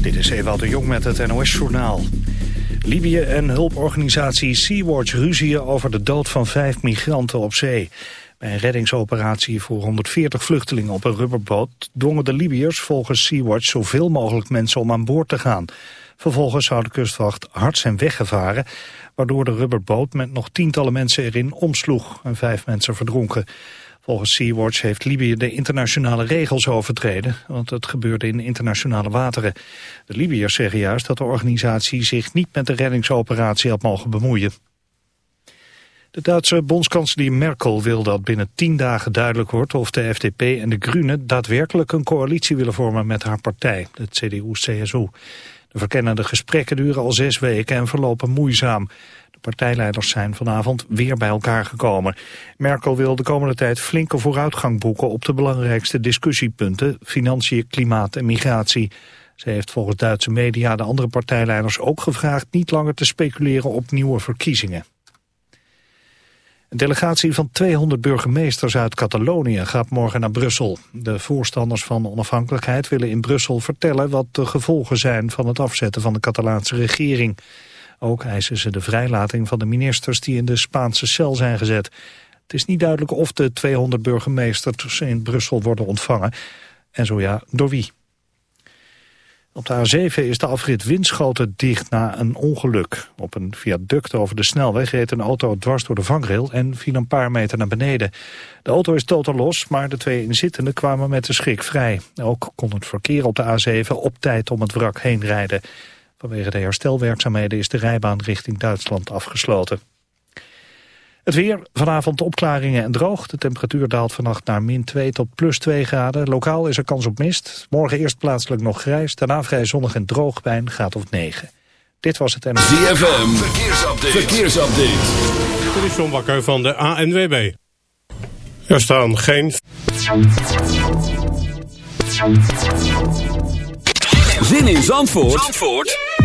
Dit is Ewald de Jong met het NOS-journaal. Libië en hulporganisatie Sea-Watch ruzien over de dood van vijf migranten op zee. Bij een reddingsoperatie voor 140 vluchtelingen op een rubberboot... dwongen de Libiërs volgens Sea-Watch zoveel mogelijk mensen om aan boord te gaan. Vervolgens zou de kustwacht hard zijn weggevaren... waardoor de rubberboot met nog tientallen mensen erin omsloeg... en vijf mensen verdronken. Volgens Sea-Watch heeft Libië de internationale regels overtreden, want het gebeurde in internationale wateren. De Libiërs zeggen juist dat de organisatie zich niet met de reddingsoperatie had mogen bemoeien. De Duitse bondskanselier Merkel wil dat binnen tien dagen duidelijk wordt of de FDP en de Groenen daadwerkelijk een coalitie willen vormen met haar partij, de CDU-CSU. De verkennende gesprekken duren al zes weken en verlopen moeizaam partijleiders zijn vanavond weer bij elkaar gekomen. Merkel wil de komende tijd flinke vooruitgang boeken op de belangrijkste discussiepunten, financiën, klimaat en migratie. Ze heeft volgens Duitse media de andere partijleiders ook gevraagd niet langer te speculeren op nieuwe verkiezingen. Een delegatie van 200 burgemeesters uit Catalonië gaat morgen naar Brussel. De voorstanders van onafhankelijkheid willen in Brussel vertellen wat de gevolgen zijn van het afzetten van de Catalaanse regering. Ook eisen ze de vrijlating van de ministers die in de Spaanse cel zijn gezet. Het is niet duidelijk of de 200 burgemeesters in Brussel worden ontvangen. En zo ja, door wie. Op de A7 is de afrit Winschoten dicht na een ongeluk. Op een viaduct over de snelweg reed een auto dwars door de vangrail en viel een paar meter naar beneden. De auto is totaal los, maar de twee inzittenden kwamen met de schrik vrij. Ook kon het verkeer op de A7 op tijd om het wrak heen rijden. Vanwege de herstelwerkzaamheden is de rijbaan richting Duitsland afgesloten. Het weer, vanavond opklaringen en droog. De temperatuur daalt vannacht naar min 2 tot plus 2 graden. Lokaal is er kans op mist. Morgen eerst plaatselijk nog grijs, daarna vrij zonnig en droog bij een graad of 9. Dit was het NLV. ZFM, verkeersupdate. verkeersupdate. Dit is John Bakker van de ANWB. Er staan geen... Zin in Zandvoort, Zandvoort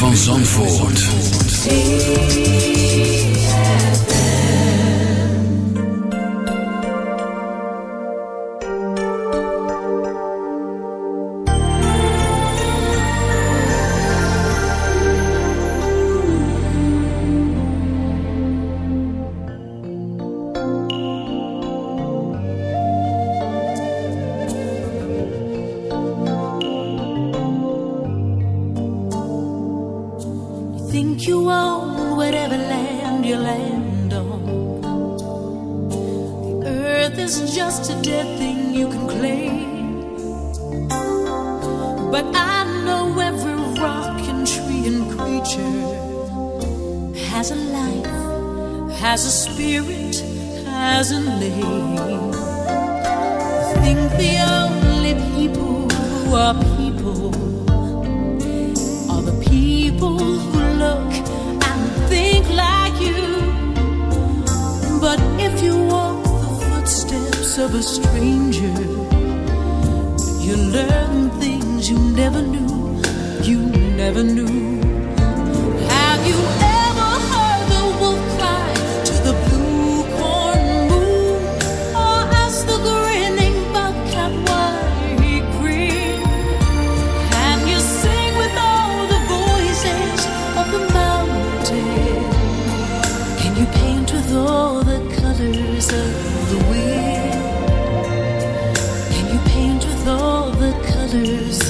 van Zandvoort. Can you paint with all the colors of the wind? Can you paint with all the colors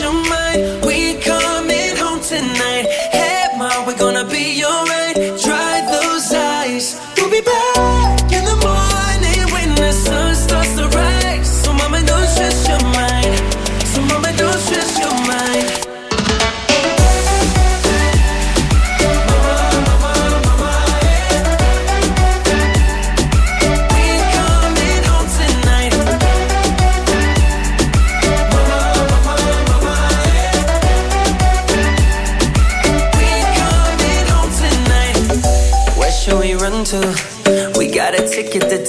your mind. We coming home tonight. Hey, mom, we're gonna be your.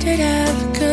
Did have good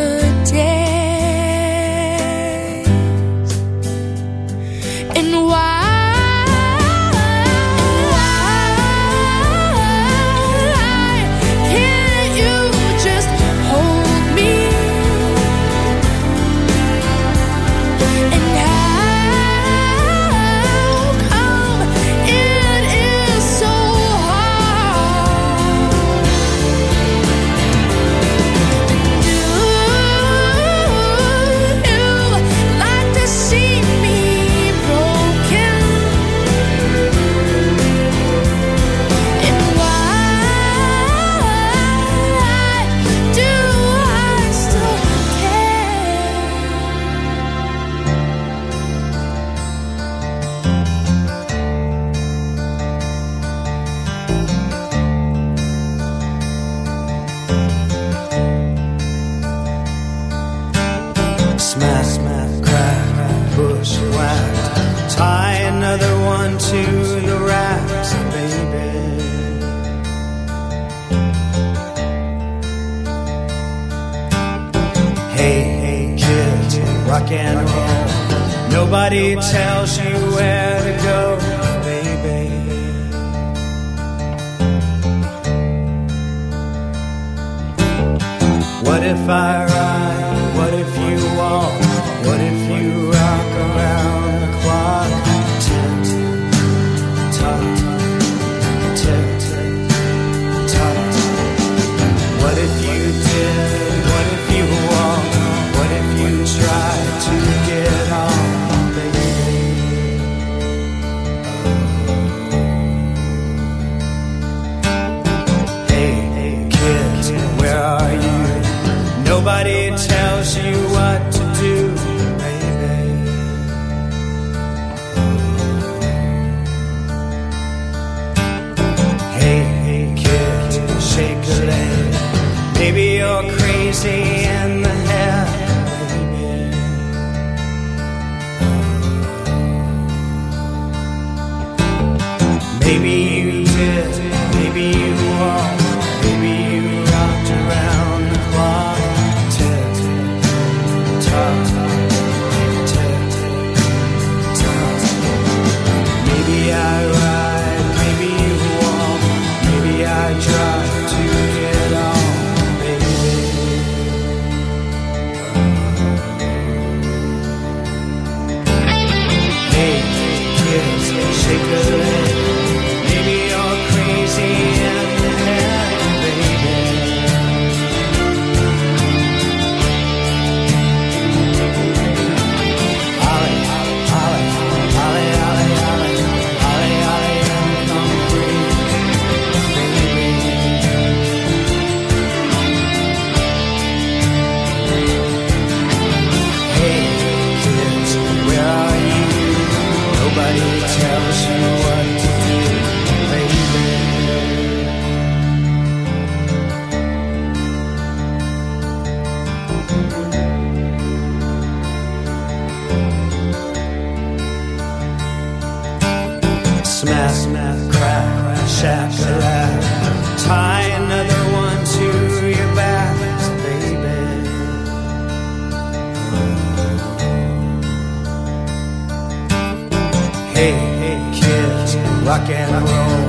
rock and roll.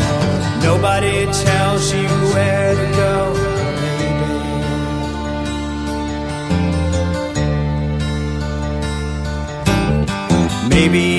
Nobody tells you where to go, baby. Maybe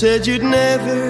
said you'd never